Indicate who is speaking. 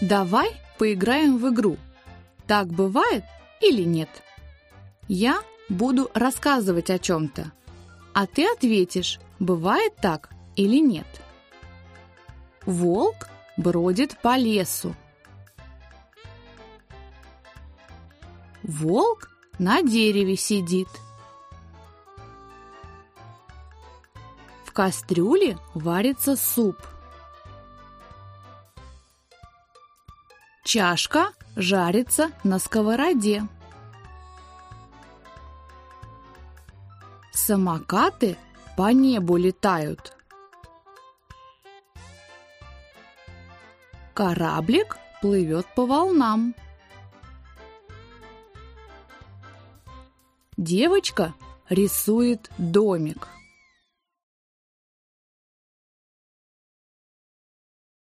Speaker 1: Давай поиграем в игру. Так бывает или нет? Я буду рассказывать о чем-то, а ты ответишь, бывает так или нет. Волк бродит по лесу. Волк на дереве сидит. В кастрюле варится суп. Чашка жарится на сковороде. Самокаты по небу летают. Кораблик плывет по волнам. Девочка рисует домик.